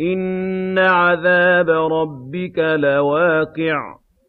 إِنَّ عَذَابَ رَبِّكَ لَوَاقِعٌ